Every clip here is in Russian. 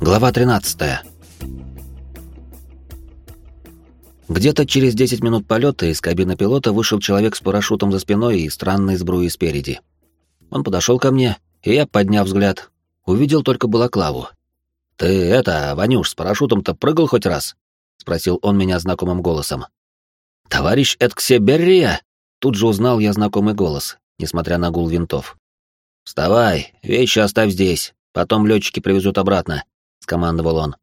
Глава 13. Где-то через 10 минут полета из кабины пилота вышел человек с парашютом за спиной и странной сбруей спереди. Он подошел ко мне, и я, подняв взгляд, увидел только балаклаву. «Ты это, Ванюш, с парашютом-то прыгал хоть раз?» — спросил он меня знакомым голосом. «Товарищ Этксеберрия!» Тут же узнал я знакомый голос, несмотря на гул винтов. «Вставай, вещи оставь здесь, потом летчики привезут обратно», — скомандовал он.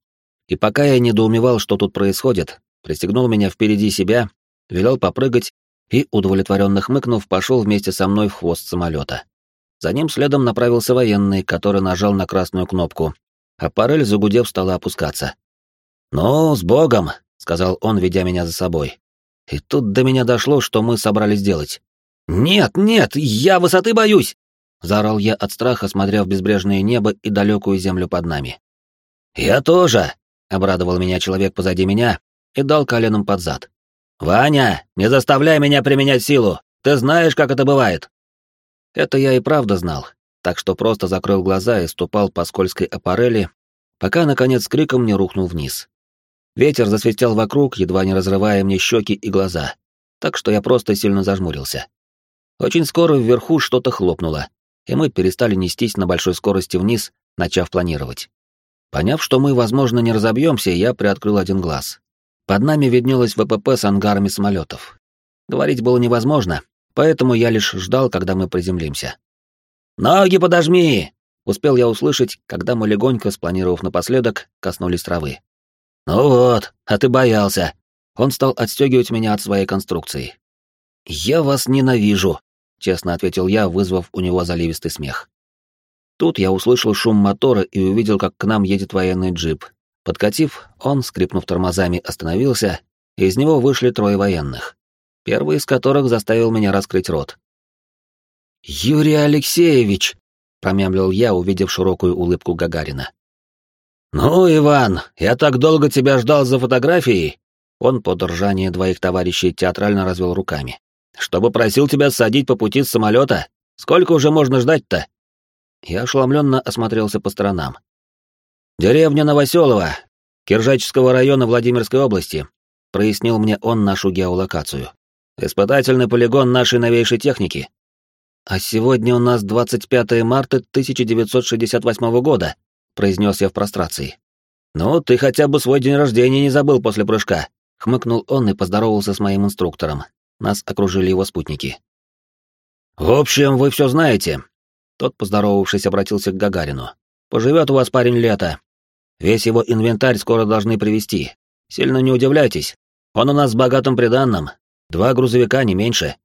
И пока я недоумевал, что тут происходит, пристегнул меня впереди себя, велел попрыгать и, удовлетворенно хмыкнув, пошел вместе со мной в хвост самолета. За ним следом направился военный, который нажал на красную кнопку, а парель, загудев, стала опускаться. «Ну, с Богом!» — сказал он, ведя меня за собой. И тут до меня дошло, что мы собрались делать. «Нет, нет, я высоты боюсь!» — заорал я от страха, смотря в безбрежное небо и далекую землю под нами. «Я тоже!» — обрадовал меня человек позади меня и дал коленом под зад. «Ваня, не заставляй меня применять силу! Ты знаешь, как это бывает!» Это я и правда знал, так что просто закрыл глаза и ступал по скользкой аппарели, пока, наконец, с криком не рухнул вниз. Ветер засвистел вокруг, едва не разрывая мне щеки и глаза, так что я просто сильно зажмурился. Очень скоро вверху что-то хлопнуло, и мы перестали нестись на большой скорости вниз, начав планировать. Поняв, что мы, возможно, не разобьемся, я приоткрыл один глаз. Под нами виднелось ВПП с ангарами самолетов. Говорить было невозможно, поэтому я лишь ждал, когда мы приземлимся. «Ноги подожми!» — успел я услышать, когда мы легонько, спланировав напоследок, коснулись травы. «Ну вот, а ты боялся». Он стал отстегивать меня от своей конструкции. «Я вас ненавижу», — честно ответил я, вызвав у него заливистый смех. Тут я услышал шум мотора и увидел, как к нам едет военный джип. Подкатив, он, скрипнув тормозами, остановился, и из него вышли трое военных, первый из которых заставил меня раскрыть рот. «Юрий Алексеевич!» — промямлил я, увидев широкую улыбку Гагарина. «Ну, Иван, я так долго тебя ждал за фотографией!» Он под ржание двоих товарищей театрально развел руками. «Чтобы просил тебя садить по пути с самолета? Сколько уже можно ждать-то?» Я ошеломленно осмотрелся по сторонам. «Деревня Новоселова, Киржачского района Владимирской области», прояснил мне он нашу геолокацию. «Испытательный полигон нашей новейшей техники». «А сегодня у нас 25 марта 1968 года», произнес я в прострации. «Ну, ты хотя бы свой день рождения не забыл после прыжка», — хмыкнул он и поздоровался с моим инструктором. Нас окружили его спутники. «В общем, вы все знаете». Тот, поздоровавшись, обратился к Гагарину. «Поживет у вас парень лето. Весь его инвентарь скоро должны привезти. Сильно не удивляйтесь. Он у нас с богатым приданным. Два грузовика, не меньше».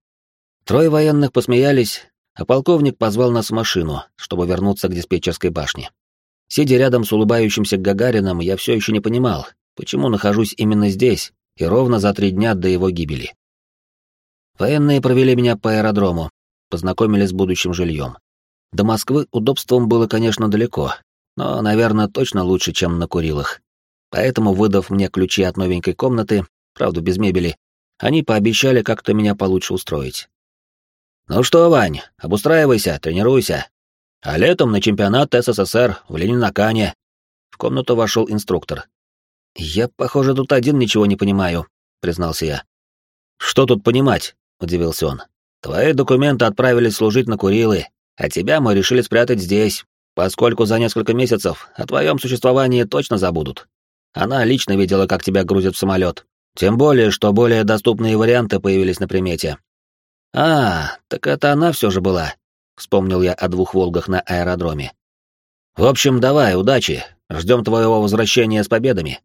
Трое военных посмеялись, а полковник позвал нас в машину, чтобы вернуться к диспетчерской башне. Сидя рядом с улыбающимся Гагарином, я все еще не понимал, почему нахожусь именно здесь и ровно за три дня до его гибели. Военные провели меня по аэродрому, познакомили с будущим жильем. До Москвы удобством было, конечно, далеко, но, наверное, точно лучше, чем на Курилах. Поэтому, выдав мне ключи от новенькой комнаты, правда, без мебели, они пообещали как-то меня получше устроить. «Ну что, Вань, обустраивайся, тренируйся. А летом на чемпионат СССР в Ленинакане. В комнату вошел инструктор. «Я, похоже, тут один ничего не понимаю», — признался я. «Что тут понимать?» — удивился он. «Твои документы отправились служить на Курилы, а тебя мы решили спрятать здесь, поскольку за несколько месяцев о твоем существовании точно забудут. Она лично видела, как тебя грузят в самолет. Тем более, что более доступные варианты появились на примете. А, так это она все же была вспомнил я о двух «Волгах» на аэродроме. «В общем, давай, удачи, ждем твоего возвращения с победами».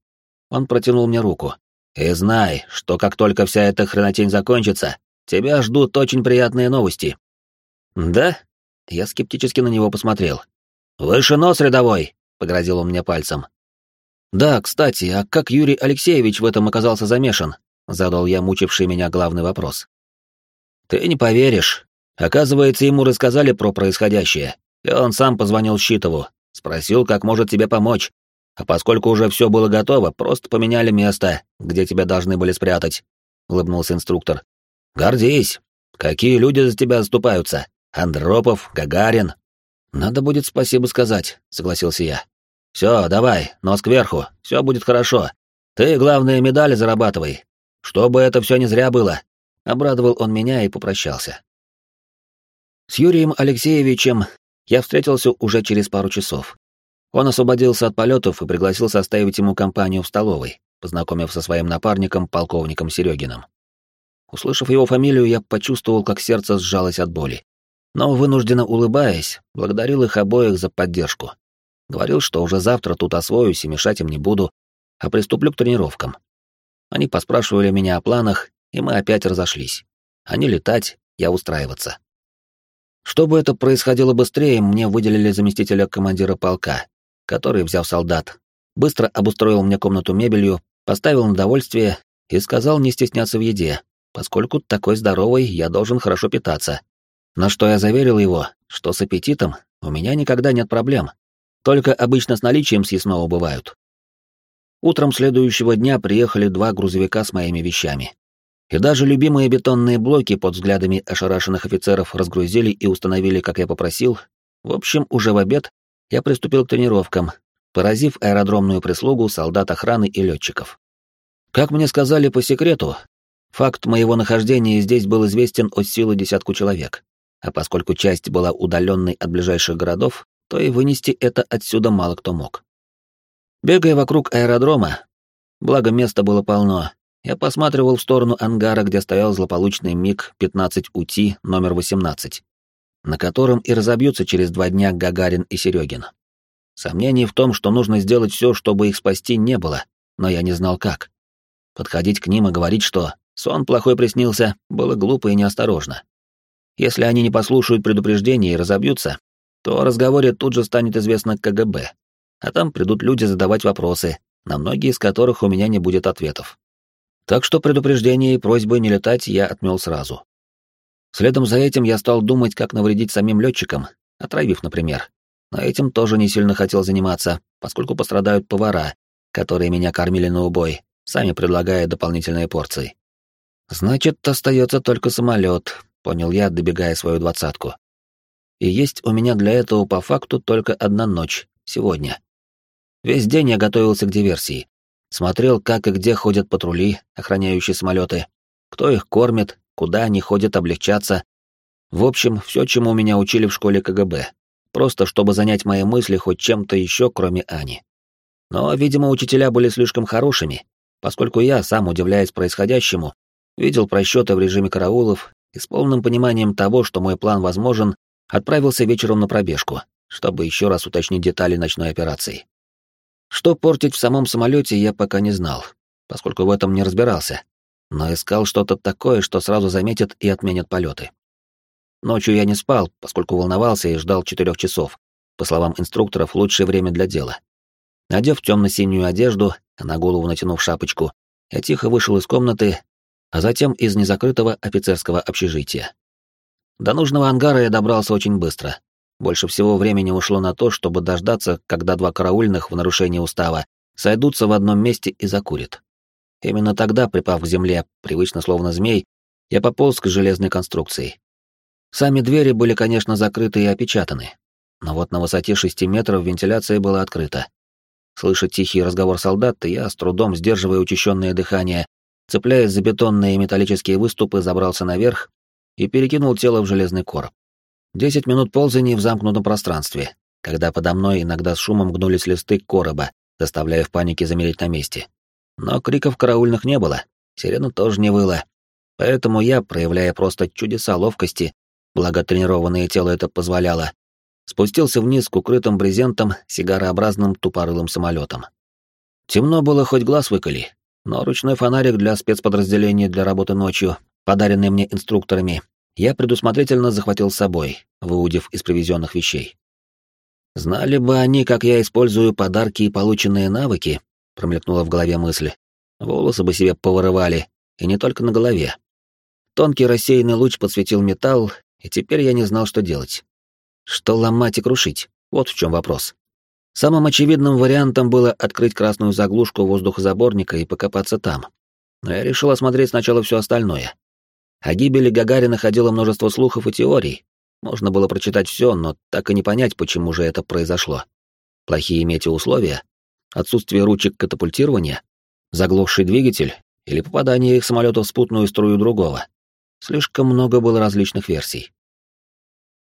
Он протянул мне руку. «И знай, что как только вся эта хренотень закончится, тебя ждут очень приятные новости». «Да?» Я скептически на него посмотрел. «Выше нос, рядовой!» — погрозил он мне пальцем. «Да, кстати, а как Юрий Алексеевич в этом оказался замешан?» — задал я мучивший меня главный вопрос. «Ты не поверишь, Оказывается, ему рассказали про происходящее, и он сам позвонил Щитову, спросил, как может тебе помочь. А поскольку уже все было готово, просто поменяли место, где тебя должны были спрятать», — улыбнулся инструктор. «Гордись. Какие люди за тебя заступаются? Андропов, Гагарин». «Надо будет спасибо сказать», — согласился я. Все, давай, нос кверху, все будет хорошо. Ты, главное, медали зарабатывай. Чтобы это все не зря было. Обрадовал он меня и попрощался. С Юрием Алексеевичем я встретился уже через пару часов. Он освободился от полетов и пригласил составить ему компанию в столовой, познакомив со своим напарником, полковником Серегиным. Услышав его фамилию, я почувствовал, как сердце сжалось от боли. Но, вынужденно улыбаясь, благодарил их обоих за поддержку. Говорил, что уже завтра тут освоюсь и мешать им не буду, а приступлю к тренировкам. Они поспрашивали меня о планах, и мы опять разошлись. Они летать, я устраиваться. Чтобы это происходило быстрее, мне выделили заместителя командира полка, который, взяв солдат, быстро обустроил мне комнату мебелью, поставил на довольствие и сказал не стесняться в еде, поскольку такой здоровый я должен хорошо питаться. На что я заверил его, что с аппетитом у меня никогда нет проблем, только обычно с наличием съестного бывают. Утром следующего дня приехали два грузовика с моими вещами. И даже любимые бетонные блоки под взглядами ошарашенных офицеров разгрузили и установили, как я попросил. В общем, уже в обед я приступил к тренировкам, поразив аэродромную прислугу, солдат охраны и летчиков. Как мне сказали по секрету, факт моего нахождения здесь был известен от силы десятку человек, а поскольку часть была удаленной от ближайших городов, то и вынести это отсюда мало кто мог. Бегая вокруг аэродрома, благо места было полно, я посматривал в сторону ангара, где стоял злополучный МиГ-15УТ номер 18, на котором и разобьются через два дня Гагарин и Серегин. Сомнений в том, что нужно сделать все, чтобы их спасти, не было, но я не знал как. Подходить к ним и говорить, что сон плохой приснился, было глупо и неосторожно. Если они не послушают предупреждения и разобьются, то о разговоре тут же станет известно КГБ, а там придут люди задавать вопросы, на многие из которых у меня не будет ответов. Так что предупреждение и просьбы не летать я отмел сразу. Следом за этим я стал думать, как навредить самим летчикам, отравив, например. Но этим тоже не сильно хотел заниматься, поскольку пострадают повара, которые меня кормили на убой, сами предлагая дополнительные порции. Значит, остается только самолет, понял я, добегая свою двадцатку. И есть у меня для этого по факту только одна ночь, сегодня. Весь день я готовился к диверсии. Смотрел, как и где ходят патрули, охраняющие самолеты, кто их кормит, куда они ходят облегчаться. В общем, все, чему меня учили в школе КГБ. Просто чтобы занять мои мысли хоть чем-то еще, кроме Ани. Но, видимо, учителя были слишком хорошими, поскольку я, сам удивляясь происходящему, видел просчеты в режиме караулов и с полным пониманием того, что мой план возможен, Отправился вечером на пробежку, чтобы еще раз уточнить детали ночной операции. Что портить в самом самолете, я пока не знал, поскольку в этом не разбирался, но искал что-то такое, что сразу заметят и отменят полеты. Ночью я не спал, поскольку волновался и ждал четырех часов. По словам инструкторов, лучшее время для дела. Надев темно-синюю одежду, а на голову натянув шапочку, я тихо вышел из комнаты, а затем из незакрытого офицерского общежития. До нужного ангара я добрался очень быстро. Больше всего времени ушло на то, чтобы дождаться, когда два караульных в нарушении устава сойдутся в одном месте и закурят. Именно тогда, припав к земле, привычно словно змей, я пополз к железной конструкции. Сами двери были, конечно, закрыты и опечатаны, но вот на высоте шести метров вентиляция была открыта. Слыша тихий разговор солдат, я, с трудом сдерживая учащенное дыхание, цепляясь за бетонные металлические выступы, забрался наверх и перекинул тело в железный короб. Десять минут ползания в замкнутом пространстве, когда подо мной иногда с шумом гнулись листы короба, заставляя в панике замереть на месте. Но криков караульных не было, сирена тоже не выла. Поэтому я, проявляя просто чудеса ловкости, благо тренированное тело это позволяло, спустился вниз к укрытым брезентом сигарообразным тупорылым самолетом. Темно было хоть глаз выколи, но ручной фонарик для спецподразделения для работы ночью подаренный мне инструкторами, я предусмотрительно захватил с собой, выудив из привезенных вещей. Знали бы они, как я использую подарки и полученные навыки, промелькнула в голове мысль. Волосы бы себе повырывали, и не только на голове. Тонкий рассеянный луч подсветил металл, и теперь я не знал, что делать. Что ломать и крушить? Вот в чем вопрос. Самым очевидным вариантом было открыть красную заглушку воздухозаборника и покопаться там. Но я решил осмотреть сначала все остальное. О гибели Гагарина ходило множество слухов и теорий. Можно было прочитать все, но так и не понять, почему же это произошло. Плохие метеоусловия? Отсутствие ручек катапультирования? Заглохший двигатель? Или попадание их самолета в спутную струю другого? Слишком много было различных версий.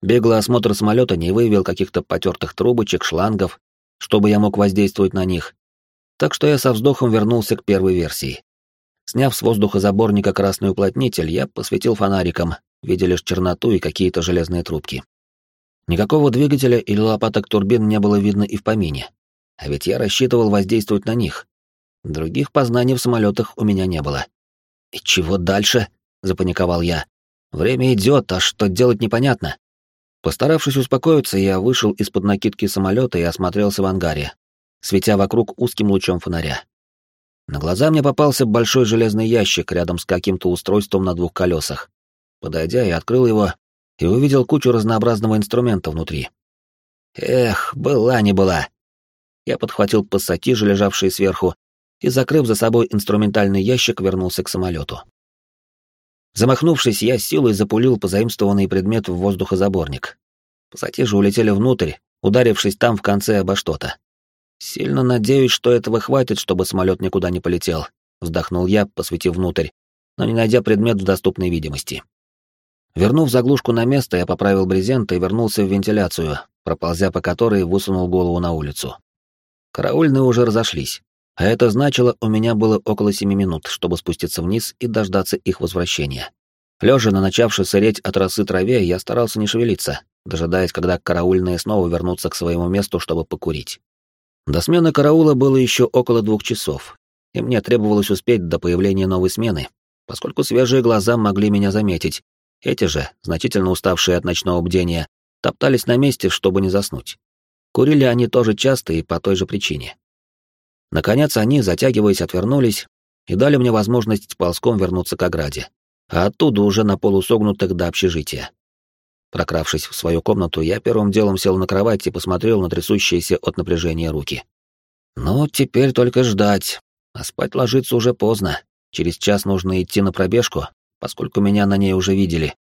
Беглый осмотр самолета не выявил каких-то потертых трубочек, шлангов, чтобы я мог воздействовать на них. Так что я со вздохом вернулся к первой версии. Сняв с воздухозаборника красный уплотнитель, я посветил фонариком, видя лишь черноту и какие-то железные трубки. Никакого двигателя или лопаток турбин не было видно и в помине. А ведь я рассчитывал воздействовать на них. Других познаний в самолетах у меня не было. «И чего дальше?» — запаниковал я. «Время идет, а что делать непонятно». Постаравшись успокоиться, я вышел из-под накидки самолета и осмотрелся в ангаре, светя вокруг узким лучом фонаря. На глаза мне попался большой железный ящик рядом с каким-то устройством на двух колесах. Подойдя, я открыл его и увидел кучу разнообразного инструмента внутри. Эх, была не была. Я подхватил пассатижи, лежавшие сверху, и, закрыв за собой инструментальный ящик, вернулся к самолету. Замахнувшись, я силой запулил позаимствованный предмет в воздухозаборник. Пассатижи улетели внутрь, ударившись там в конце обо что-то. «Сильно надеюсь, что этого хватит, чтобы самолет никуда не полетел», — вздохнул я, посветив внутрь, но не найдя предмет в доступной видимости. Вернув заглушку на место, я поправил брезент и вернулся в вентиляцию, проползя по которой высунул голову на улицу. Караульные уже разошлись. А это значило, у меня было около семи минут, чтобы спуститься вниз и дождаться их возвращения. Лежа на начавшей сыреть от росы траве, я старался не шевелиться, дожидаясь, когда караульные снова вернутся к своему месту, чтобы покурить. До смены караула было еще около двух часов, и мне требовалось успеть до появления новой смены, поскольку свежие глаза могли меня заметить. Эти же, значительно уставшие от ночного бдения, топтались на месте, чтобы не заснуть. Курили они тоже часто и по той же причине. Наконец они, затягиваясь, отвернулись и дали мне возможность ползком вернуться к ограде, а оттуда уже на полусогнутых до общежития. Прокравшись в свою комнату, я первым делом сел на кровать и посмотрел на трясущиеся от напряжения руки. Ну, теперь только ждать. А спать ложиться уже поздно. Через час нужно идти на пробежку, поскольку меня на ней уже видели.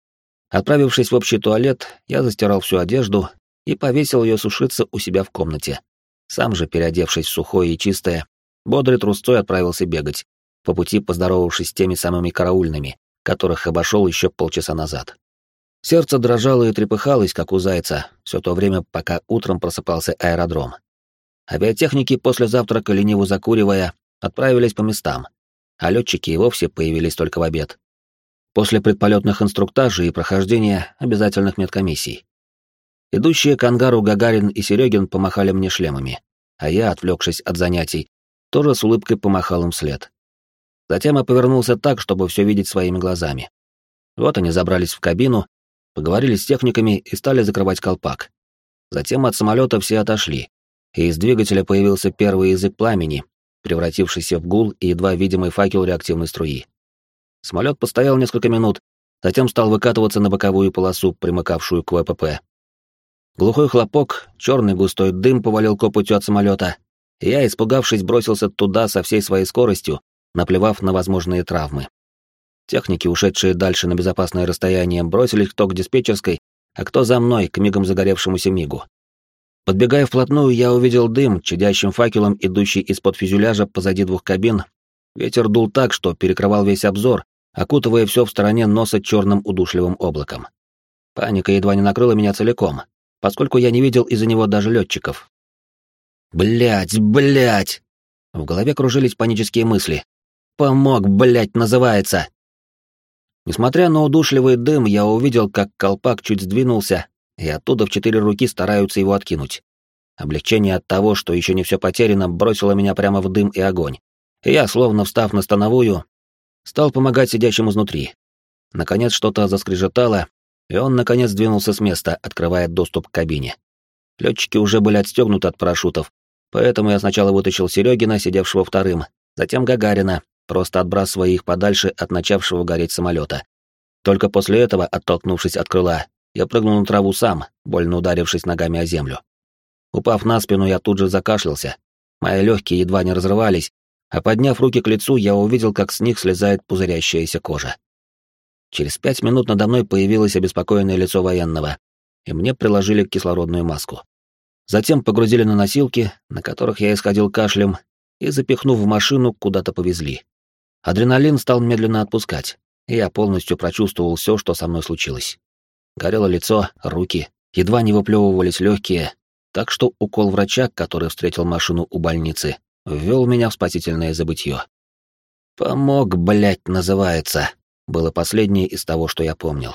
Отправившись в общий туалет, я застирал всю одежду и повесил ее сушиться у себя в комнате. Сам же, переодевшись в сухое и чистое, бодрый трусцой отправился бегать, по пути поздоровавшись с теми самыми караульными, которых обошел еще полчаса назад. Сердце дрожало и трепыхалось, как у зайца, все то время, пока утром просыпался аэродром. Авиатехники после завтрака, лениво закуривая, отправились по местам, а летчики и вовсе появились только в обед. После предполетных инструктажей и прохождения обязательных медкомиссий. Идущие к ангару Гагарин и Серегин помахали мне шлемами, а я, отвлекшись от занятий, тоже с улыбкой помахал им след. Затем я повернулся так, чтобы все видеть своими глазами. Вот они забрались в кабину, поговорили с техниками и стали закрывать колпак. Затем от самолета все отошли, и из двигателя появился первый язык пламени, превратившийся в гул и едва видимый факел реактивной струи. Самолет постоял несколько минут, затем стал выкатываться на боковую полосу, примыкавшую к ВПП. Глухой хлопок, черный густой дым повалил копотью от самолета. Я, испугавшись, бросился туда со всей своей скоростью, наплевав на возможные травмы. Техники, ушедшие дальше на безопасное расстояние, бросились кто к диспетчерской, а кто за мной, к мигом загоревшемуся мигу. Подбегая вплотную, я увидел дым, чадящим факелом, идущий из-под фюзеляжа позади двух кабин. Ветер дул так, что перекрывал весь обзор, окутывая все в стороне носа черным удушливым облаком. Паника едва не накрыла меня целиком, поскольку я не видел из-за него даже летчиков. Блять, блять! В голове кружились панические мысли. «Помог, блять, называется!» Несмотря на удушливый дым, я увидел, как колпак чуть сдвинулся, и оттуда в четыре руки стараются его откинуть. Облегчение от того, что еще не все потеряно, бросило меня прямо в дым и огонь. И я, словно встав на становую, стал помогать сидящим изнутри. Наконец что-то заскрежетало, и он, наконец, двинулся с места, открывая доступ к кабине. Летчики уже были отстегнуты от парашютов, поэтому я сначала вытащил Серегина, сидевшего вторым, затем Гагарина, просто отбрасывая их подальше от начавшего гореть самолета. Только после этого, оттолкнувшись от крыла, я прыгнул на траву сам, больно ударившись ногами о землю. Упав на спину, я тут же закашлялся. Мои легкие едва не разрывались, а подняв руки к лицу, я увидел, как с них слезает пузырящаяся кожа. Через пять минут надо мной появилось обеспокоенное лицо военного, и мне приложили кислородную маску. Затем погрузили на носилки, на которых я исходил кашлем, и, запихнув в машину, куда-то повезли. Адреналин стал медленно отпускать, и я полностью прочувствовал все, что со мной случилось. Горело лицо, руки, едва не выплевывались легкие, так что укол врача, который встретил машину у больницы, ввел меня в спасительное забытье. «Помог, блять, называется», было последнее из того, что я помнил.